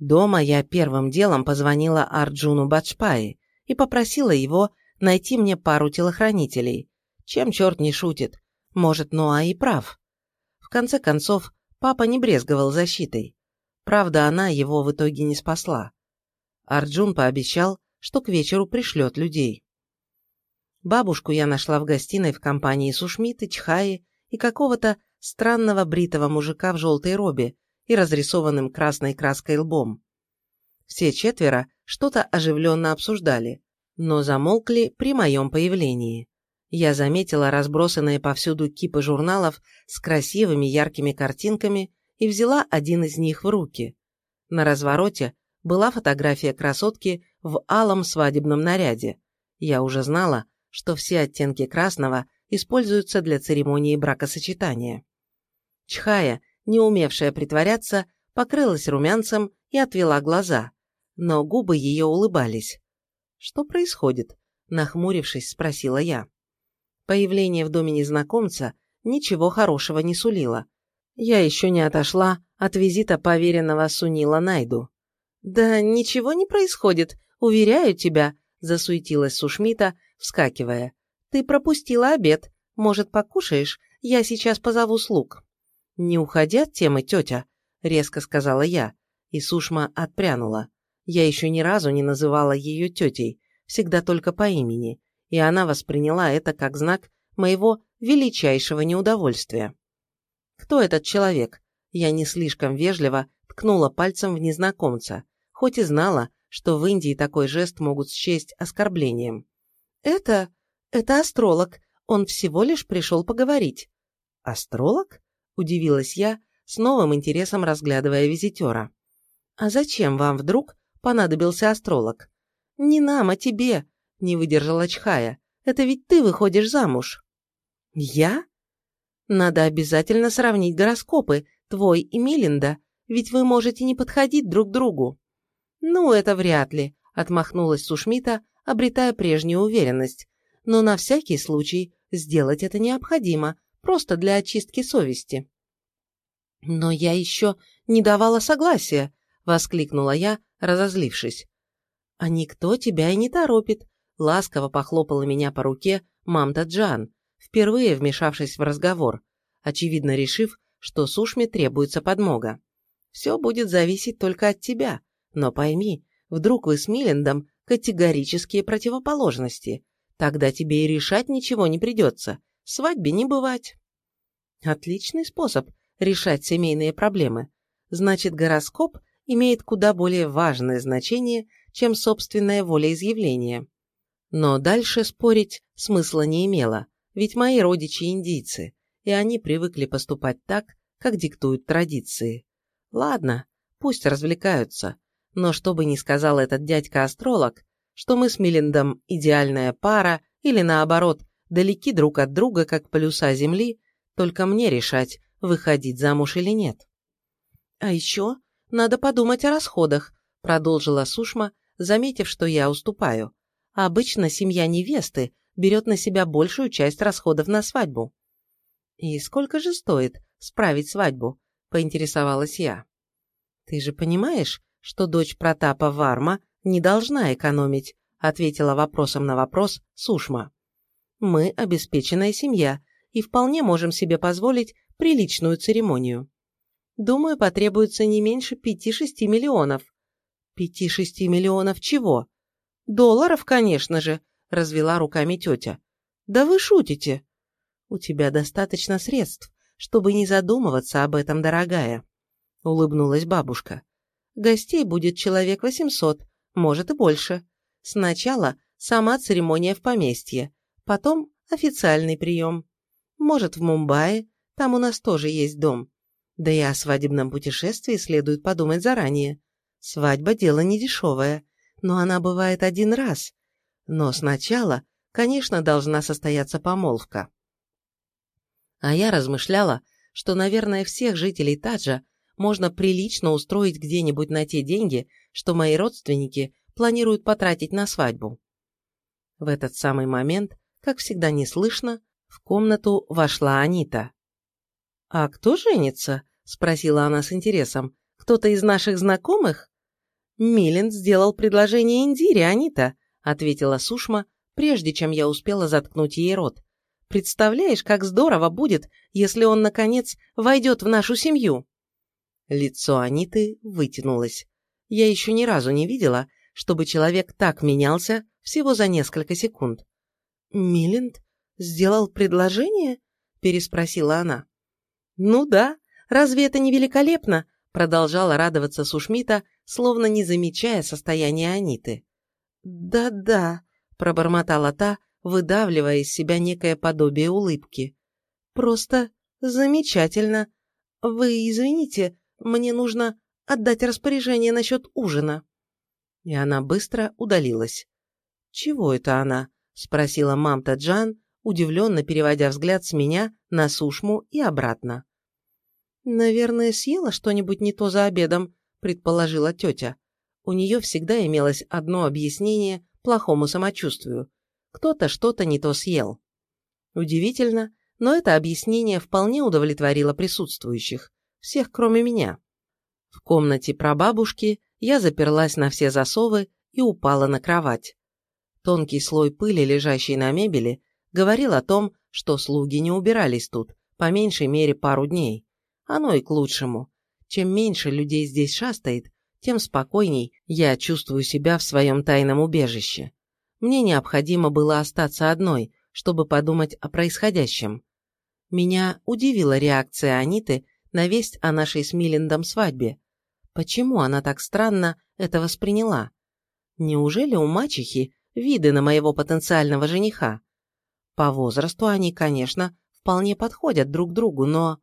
Дома я первым делом позвонила Арджуну Баджпаи и попросила его найти мне пару телохранителей. Чем черт не шутит? Может, Ноа и прав. В конце концов, папа не брезговал защитой. Правда, она его в итоге не спасла. Арджун пообещал, что к вечеру пришлет людей. Бабушку я нашла в гостиной в компании Сушмиты, Чхаи и какого-то странного бритого мужика в желтой робе и разрисованным красной краской лбом. Все четверо что-то оживленно обсуждали, но замолкли при моем появлении. Я заметила разбросанные повсюду кипы журналов с красивыми яркими картинками и взяла один из них в руки. На развороте была фотография красотки в алом свадебном наряде. Я уже знала, что все оттенки красного используются для церемонии бракосочетания. Чхая, не умевшая притворяться, покрылась румянцем и отвела глаза, но губы ее улыбались. «Что происходит?» – нахмурившись, спросила я. Появление в доме незнакомца ничего хорошего не сулило. Я еще не отошла от визита поверенного Сунила Найду. «Да ничего не происходит, уверяю тебя», – засуетилась Сушмита, вскакивая. «Ты пропустила обед. Может, покушаешь? Я сейчас позову слуг». «Не уходи от темы, тетя», – резко сказала я, и Сушма отпрянула. Я еще ни разу не называла ее тетей, всегда только по имени, и она восприняла это как знак моего величайшего неудовольствия. «Кто этот человек?» Я не слишком вежливо ткнула пальцем в незнакомца, хоть и знала, что в Индии такой жест могут счесть оскорблением. «Это... это астролог. Он всего лишь пришел поговорить». «Астролог?» – удивилась я, с новым интересом разглядывая визитера. «А зачем вам вдруг понадобился астролог?» «Не нам, а тебе», – не выдержала Чхая. «Это ведь ты выходишь замуж». «Я?» «Надо обязательно сравнить гороскопы, твой и Милинда, ведь вы можете не подходить друг другу». «Ну, это вряд ли», – отмахнулась Сушмита, обретая прежнюю уверенность. Но на всякий случай сделать это необходимо, просто для очистки совести. «Но я еще не давала согласия», – воскликнула я, разозлившись. «А никто тебя и не торопит», – ласково похлопала меня по руке мамта Джан, впервые вмешавшись в разговор, очевидно решив, что Сушме требуется подмога. «Все будет зависеть только от тебя, но пойми, вдруг вы с Миллендом категорические противоположности. Тогда тебе и решать ничего не придется. Свадьбе не бывать. Отличный способ решать семейные проблемы. Значит, гороскоп имеет куда более важное значение, чем собственное волеизъявление. Но дальше спорить смысла не имело, ведь мои родичи индийцы, и они привыкли поступать так, как диктуют традиции. Ладно, пусть развлекаются, но что бы ни сказал этот дядька-астролог, что мы с Милендом идеальная пара или наоборот, далеки друг от друга, как полюса Земли, только мне решать, выходить замуж или нет. А еще надо подумать о расходах, продолжила Сушма, заметив, что я уступаю. обычно семья невесты берет на себя большую часть расходов на свадьбу. «И сколько же стоит справить свадьбу?» – поинтересовалась я. «Ты же понимаешь, что дочь Протапа Варма не должна экономить, ответила вопросом на вопрос Сушма. Мы обеспеченная семья и вполне можем себе позволить приличную церемонию. Думаю, потребуется не меньше пяти-шести миллионов. Пяти-шести миллионов чего? Долларов, конечно же, развела руками тетя. Да вы шутите. У тебя достаточно средств, чтобы не задумываться об этом, дорогая, улыбнулась бабушка. Гостей будет человек 800, может и больше. Сначала сама церемония в поместье, потом официальный прием. Может, в Мумбаи, там у нас тоже есть дом. Да и о свадебном путешествии следует подумать заранее. Свадьба – дело недешевое, но она бывает один раз. Но сначала, конечно, должна состояться помолвка. А я размышляла, что, наверное, всех жителей Таджа можно прилично устроить где-нибудь на те деньги, что мои родственники планируют потратить на свадьбу. В этот самый момент, как всегда неслышно, в комнату вошла Анита. «А кто женится?» – спросила она с интересом. «Кто-то из наших знакомых?» Милин сделал предложение Индире, Анита», — ответила Сушма, прежде чем я успела заткнуть ей рот. «Представляешь, как здорово будет, если он, наконец, войдет в нашу семью?» Лицо Аниты вытянулось. Я еще ни разу не видела, чтобы человек так менялся всего за несколько секунд. «Милинд сделал предложение?» – переспросила она. «Ну да, разве это не великолепно?» – продолжала радоваться Сушмита, словно не замечая состояния Аниты. «Да-да», – пробормотала та, выдавливая из себя некое подобие улыбки. «Просто замечательно. Вы извините, мне нужно отдать распоряжение насчет ужина». И она быстро удалилась. «Чего это она?» – спросила мамта Джан, удивленно переводя взгляд с меня на Сушму и обратно. «Наверное, съела что-нибудь не то за обедом», – предположила тетя. У нее всегда имелось одно объяснение плохому самочувствию. Кто-то что-то не то съел. Удивительно, но это объяснение вполне удовлетворило присутствующих, всех кроме меня. В комнате прабабушки я заперлась на все засовы и упала на кровать. Тонкий слой пыли, лежащий на мебели, говорил о том, что слуги не убирались тут, по меньшей мере пару дней. Оно и к лучшему. Чем меньше людей здесь шастает, тем спокойней я чувствую себя в своем тайном убежище. Мне необходимо было остаться одной, чтобы подумать о происходящем. Меня удивила реакция Аниты на весть о нашей с Миллендом свадьбе. Почему она так странно это восприняла? Неужели у мачехи виды на моего потенциального жениха? По возрасту они, конечно, вполне подходят друг другу, но...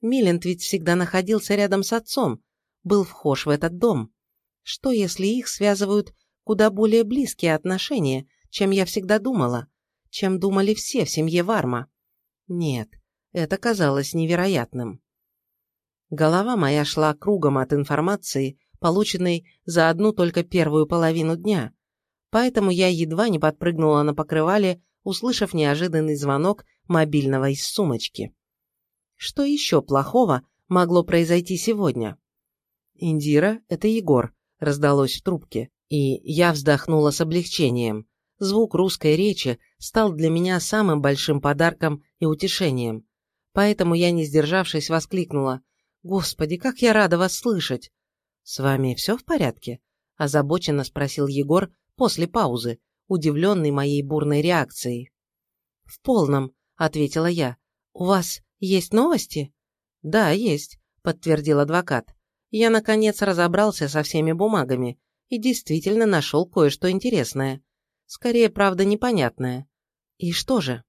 Милленд ведь всегда находился рядом с отцом, был вхож в этот дом. Что, если их связывают куда более близкие отношения, чем я всегда думала, чем думали все в семье Варма? Нет, это казалось невероятным. Голова моя шла кругом от информации, полученной за одну только первую половину дня, поэтому я едва не подпрыгнула на покрывале, услышав неожиданный звонок мобильного из сумочки. Что еще плохого могло произойти сегодня? «Индира, это Егор», — раздалось в трубке, и я вздохнула с облегчением. Звук русской речи стал для меня самым большим подарком и утешением. Поэтому я, не сдержавшись, воскликнула. «Господи, как я рада вас слышать!» «С вами все в порядке?» – озабоченно спросил Егор после паузы, удивленный моей бурной реакцией. «В полном», – ответила я. «У вас есть новости?» «Да, есть», – подтвердил адвокат. «Я, наконец, разобрался со всеми бумагами и действительно нашел кое-что интересное. Скорее, правда, непонятное. И что же?»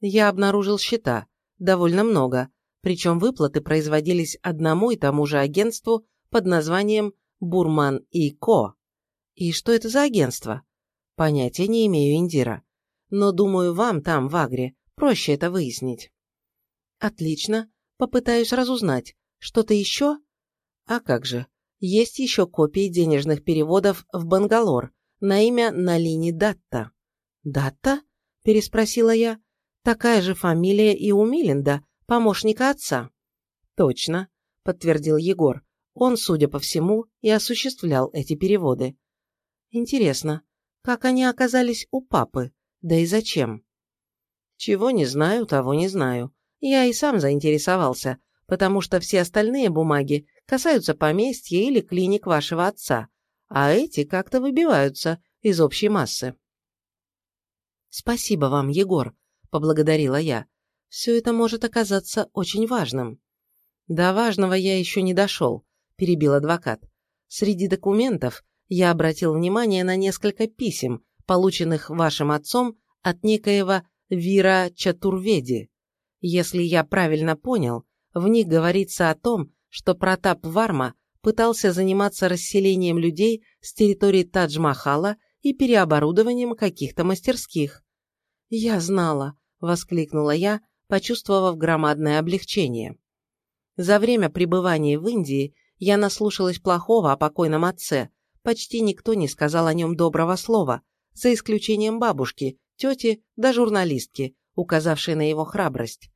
Я обнаружил счета, довольно много, причем выплаты производились одному и тому же агентству под названием «Бурман и Ко». И что это за агентство? Понятия не имею, Индира. Но, думаю, вам там, в Агре, проще это выяснить. Отлично. Попытаюсь разузнать. Что-то еще? А как же. Есть еще копии денежных переводов в Бангалор на имя Налини Датта. Датта? Переспросила я. Такая же фамилия и у Миленда, помощника отца. Точно, подтвердил Егор. Он, судя по всему, и осуществлял эти переводы. Интересно, как они оказались у папы? Да и зачем? Чего не знаю, того не знаю. Я и сам заинтересовался, потому что все остальные бумаги касаются поместья или клиник вашего отца, а эти как-то выбиваются из общей массы. «Спасибо вам, Егор», — поблагодарила я все это может оказаться очень важным. До важного я еще не дошел, перебил адвокат. Среди документов я обратил внимание на несколько писем, полученных вашим отцом от некоего Вира Чатурведи. Если я правильно понял, в них говорится о том, что Протап Варма пытался заниматься расселением людей с территории Тадж-Махала и переоборудованием каких-то мастерских. «Я знала», — воскликнула я, почувствовав громадное облегчение. За время пребывания в Индии я наслушалась плохого о покойном отце, почти никто не сказал о нем доброго слова, за исключением бабушки, тети да журналистки, указавшей на его храбрость.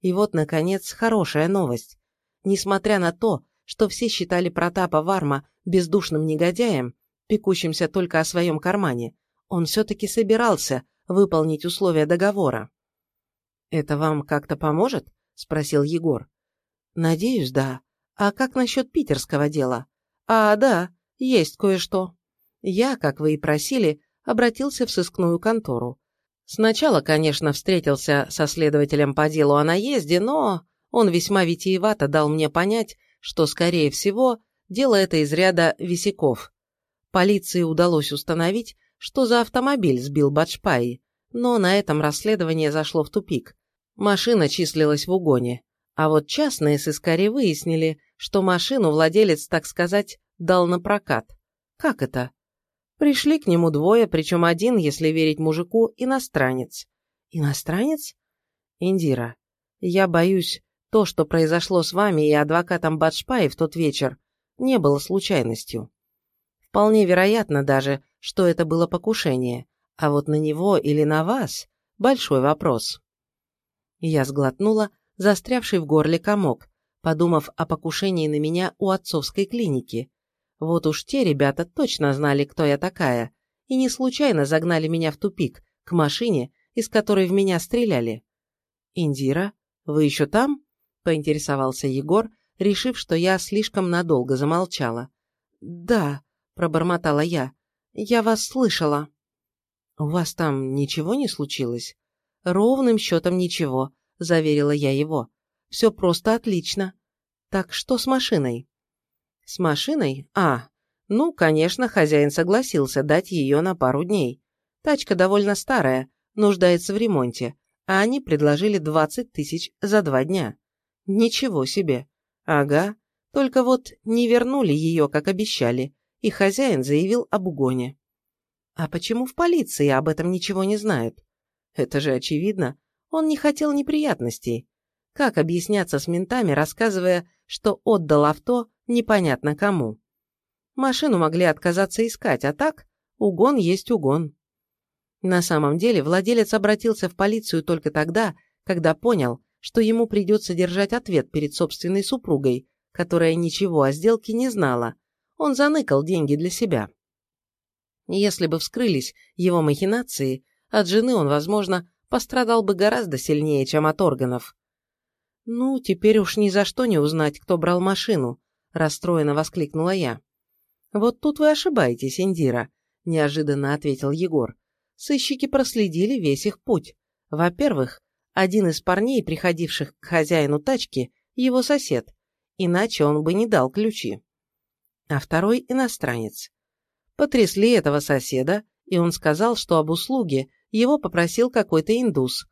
И вот, наконец, хорошая новость. Несмотря на то, что все считали Протапа Варма бездушным негодяем, пекущимся только о своем кармане, он все-таки собирался выполнить условия договора. «Это вам как-то поможет?» – спросил Егор. «Надеюсь, да. А как насчет питерского дела?» «А, да, есть кое-что. Я, как вы и просили, обратился в сыскную контору. Сначала, конечно, встретился со следователем по делу о наезде, но он весьма витиевато дал мне понять, что, скорее всего, дело это из ряда висяков. Полиции удалось установить, что за автомобиль сбил Баджпаи, но на этом расследование зашло в тупик. Машина числилась в угоне. А вот частные сыскари выяснили, что машину владелец, так сказать, дал на прокат. Как это? Пришли к нему двое, причем один, если верить мужику, иностранец. Иностранец? Индира, я боюсь, то, что произошло с вами и адвокатом Баджпаи в тот вечер, не было случайностью. Вполне вероятно даже, что это было покушение, а вот на него или на вас – большой вопрос. Я сглотнула застрявший в горле комок, подумав о покушении на меня у отцовской клиники. Вот уж те ребята точно знали, кто я такая, и не случайно загнали меня в тупик, к машине, из которой в меня стреляли. «Индира, вы еще там?» – поинтересовался Егор, решив, что я слишком надолго замолчала. «Да», – пробормотала я, – «я вас слышала». «У вас там ничего не случилось?» «Ровным счетом ничего», – заверила я его. «Все просто отлично. Так что с машиной?» «С машиной? А, ну, конечно, хозяин согласился дать ее на пару дней. Тачка довольно старая, нуждается в ремонте, а они предложили 20 тысяч за два дня. Ничего себе. Ага, только вот не вернули ее, как обещали, и хозяин заявил об угоне. А почему в полиции об этом ничего не знают? Это же очевидно. Он не хотел неприятностей. Как объясняться с ментами, рассказывая, что отдал авто непонятно кому? Машину могли отказаться искать, а так угон есть угон. На самом деле владелец обратился в полицию только тогда, когда понял, что ему придется держать ответ перед собственной супругой, которая ничего о сделке не знала. Он заныкал деньги для себя. Если бы вскрылись его махинации, от жены он, возможно, пострадал бы гораздо сильнее, чем от органов. «Ну, теперь уж ни за что не узнать, кто брал машину», – расстроенно воскликнула я. «Вот тут вы ошибаетесь, Индира», – неожиданно ответил Егор. «Сыщики проследили весь их путь. Во-первых, один из парней, приходивших к хозяину тачки, его сосед, иначе он бы не дал ключи. А второй – иностранец. Потрясли этого соседа, и он сказал, что об услуге его попросил какой-то индус.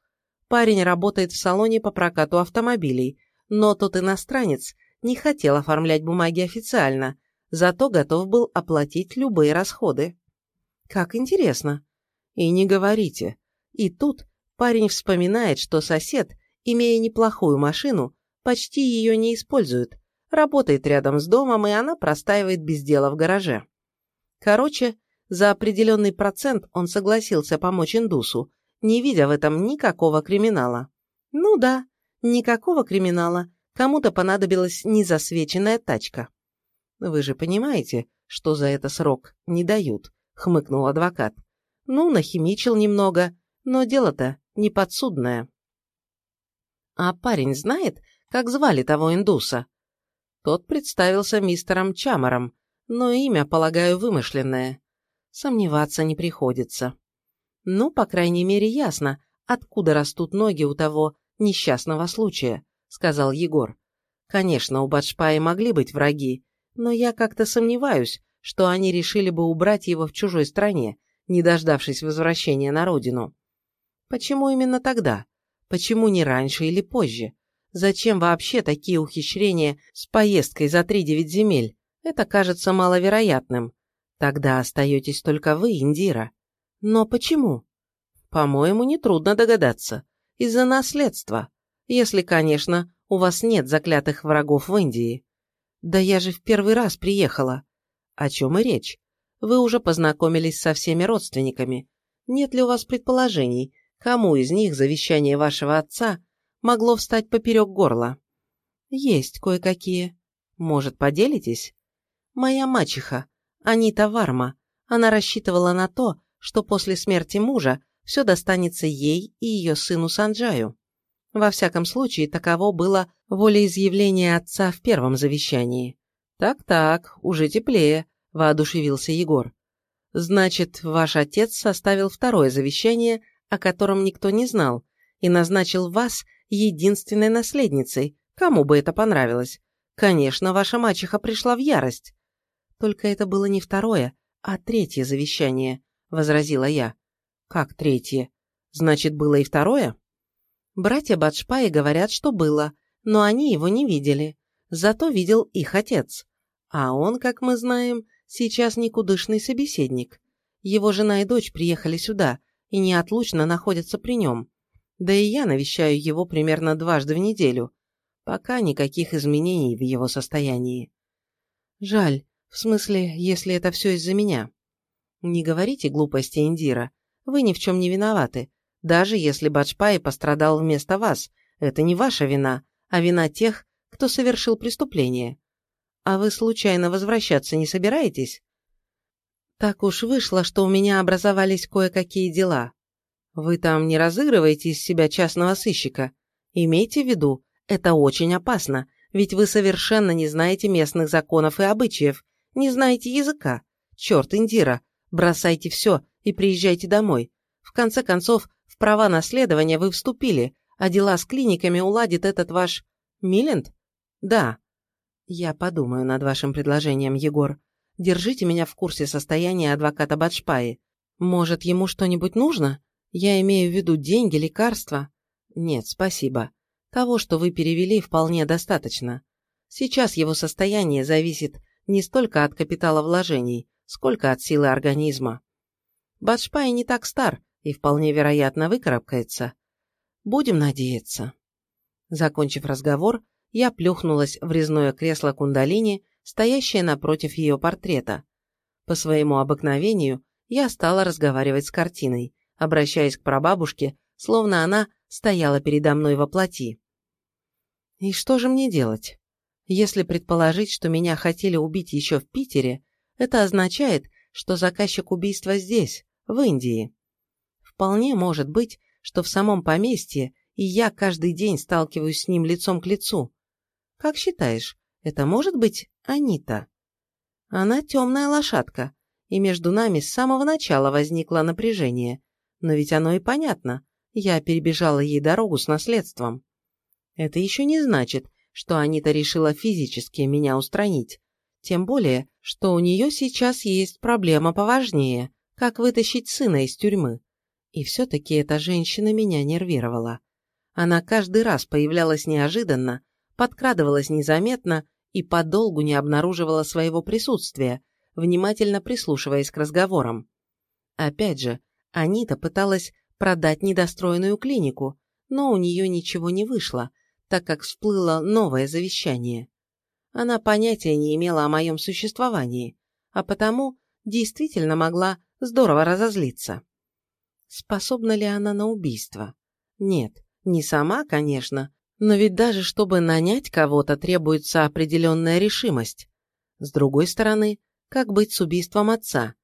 Парень работает в салоне по прокату автомобилей, но тот иностранец не хотел оформлять бумаги официально, зато готов был оплатить любые расходы. Как интересно. И не говорите. И тут парень вспоминает, что сосед, имея неплохую машину, почти ее не использует, работает рядом с домом, и она простаивает без дела в гараже. Короче, за определенный процент он согласился помочь индусу, не видя в этом никакого криминала. Ну да, никакого криминала. Кому-то понадобилась незасвеченная тачка. Вы же понимаете, что за это срок не дают, хмыкнул адвокат. Ну, нахимичил немного, но дело-то не подсудное. А парень знает, как звали того индуса? Тот представился мистером Чамаром, но имя, полагаю, вымышленное. Сомневаться не приходится. Ну, по крайней мере, ясно, откуда растут ноги у того несчастного случая, сказал Егор. Конечно, у Баджпаи могли быть враги, но я как-то сомневаюсь, что они решили бы убрать его в чужой стране, не дождавшись возвращения на родину. Почему именно тогда? Почему не раньше или позже? Зачем вообще такие ухищрения с поездкой за три-девять земель? Это кажется маловероятным. Тогда остаетесь только вы, Индира. Но почему? По-моему, нетрудно догадаться. Из-за наследства. Если, конечно, у вас нет заклятых врагов в Индии. Да я же в первый раз приехала. О чем и речь? Вы уже познакомились со всеми родственниками. Нет ли у вас предположений, кому из них завещание вашего отца могло встать поперек горла? Есть кое-какие. Может, поделитесь? Моя мачеха, Анита Варма. Она рассчитывала на то, что после смерти мужа все достанется ей и ее сыну Санджаю. Во всяком случае, таково было волеизъявление отца в первом завещании. «Так-так, уже теплее», – воодушевился Егор. «Значит, ваш отец составил второе завещание, о котором никто не знал, и назначил вас единственной наследницей, кому бы это понравилось. Конечно, ваша мачеха пришла в ярость». «Только это было не второе, а третье завещание», – возразила я. «Как третье? Значит, было и второе?» Братья Бадшпаи говорят, что было, но они его не видели. Зато видел их отец. А он, как мы знаем, сейчас никудышный собеседник. Его жена и дочь приехали сюда и неотлучно находятся при нем. Да и я навещаю его примерно дважды в неделю. Пока никаких изменений в его состоянии. Жаль, в смысле, если это все из-за меня. Не говорите глупости, Индира. Вы ни в чем не виноваты. Даже если Баджпай пострадал вместо вас, это не ваша вина, а вина тех, кто совершил преступление. А вы случайно возвращаться не собираетесь? Так уж вышло, что у меня образовались кое-какие дела. Вы там не разыгрываете из себя частного сыщика. Имейте в виду, это очень опасно, ведь вы совершенно не знаете местных законов и обычаев, не знаете языка. Черт, Индира, бросайте все и приезжайте домой. В конце концов, в права наследования вы вступили, а дела с клиниками уладит этот ваш... Миленд? Да. Я подумаю над вашим предложением, Егор. Держите меня в курсе состояния адвоката Бадшпаи. Может, ему что-нибудь нужно? Я имею в виду деньги, лекарства? Нет, спасибо. Того, что вы перевели, вполне достаточно. Сейчас его состояние зависит не столько от капитала вложений, сколько от силы организма. Бадшпай не так стар, и вполне вероятно выкарабкается. Будем надеяться. Закончив разговор, я плюхнулась в резное кресло кундалини, стоящее напротив ее портрета. По своему обыкновению я стала разговаривать с картиной, обращаясь к прабабушке, словно она стояла передо мной во плоти. И что же мне делать? Если предположить, что меня хотели убить еще в Питере, это означает, что заказчик убийства здесь, в Индии. Вполне может быть, что в самом поместье и я каждый день сталкиваюсь с ним лицом к лицу. Как считаешь, это может быть Анита? Она темная лошадка, и между нами с самого начала возникло напряжение. Но ведь оно и понятно. Я перебежала ей дорогу с наследством. Это еще не значит, что Анита решила физически меня устранить. Тем более, что у нее сейчас есть проблема поважнее, как вытащить сына из тюрьмы. И все-таки эта женщина меня нервировала. Она каждый раз появлялась неожиданно, подкрадывалась незаметно и подолгу не обнаруживала своего присутствия, внимательно прислушиваясь к разговорам. Опять же, Анита пыталась продать недостроенную клинику, но у нее ничего не вышло, так как всплыло новое завещание. Она понятия не имела о моем существовании, а потому действительно могла здорово разозлиться. Способна ли она на убийство? Нет, не сама, конечно, но ведь даже чтобы нанять кого-то требуется определенная решимость. С другой стороны, как быть с убийством отца?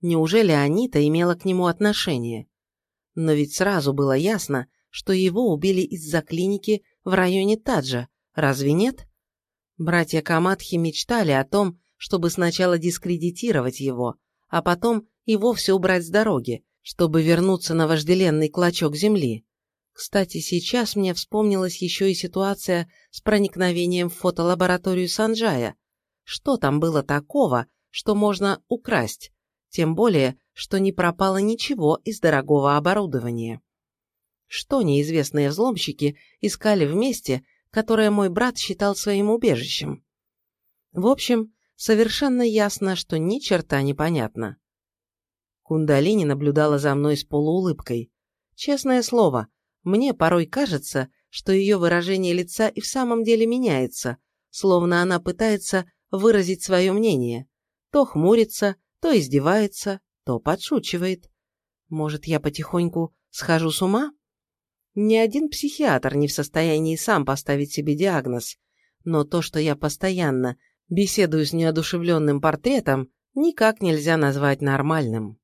Неужели Анита имела к нему отношение? Но ведь сразу было ясно, что его убили из-за клиники в районе Таджа, разве нет? Братья Камадхи мечтали о том, чтобы сначала дискредитировать его, а потом и вовсе убрать с дороги, чтобы вернуться на вожделенный клочок земли. Кстати, сейчас мне вспомнилась еще и ситуация с проникновением в фотолабораторию Санджая. Что там было такого, что можно украсть? Тем более, что не пропало ничего из дорогого оборудования. Что неизвестные взломщики искали в месте, которое мой брат считал своим убежищем? В общем, совершенно ясно, что ни черта не понятно. Кундалини наблюдала за мной с полуулыбкой. Честное слово, мне порой кажется, что ее выражение лица и в самом деле меняется, словно она пытается выразить свое мнение. То хмурится, то издевается, то подшучивает. Может, я потихоньку схожу с ума? Ни один психиатр не в состоянии сам поставить себе диагноз, но то, что я постоянно беседу с неодушевленным портретом никак нельзя назвать нормальным.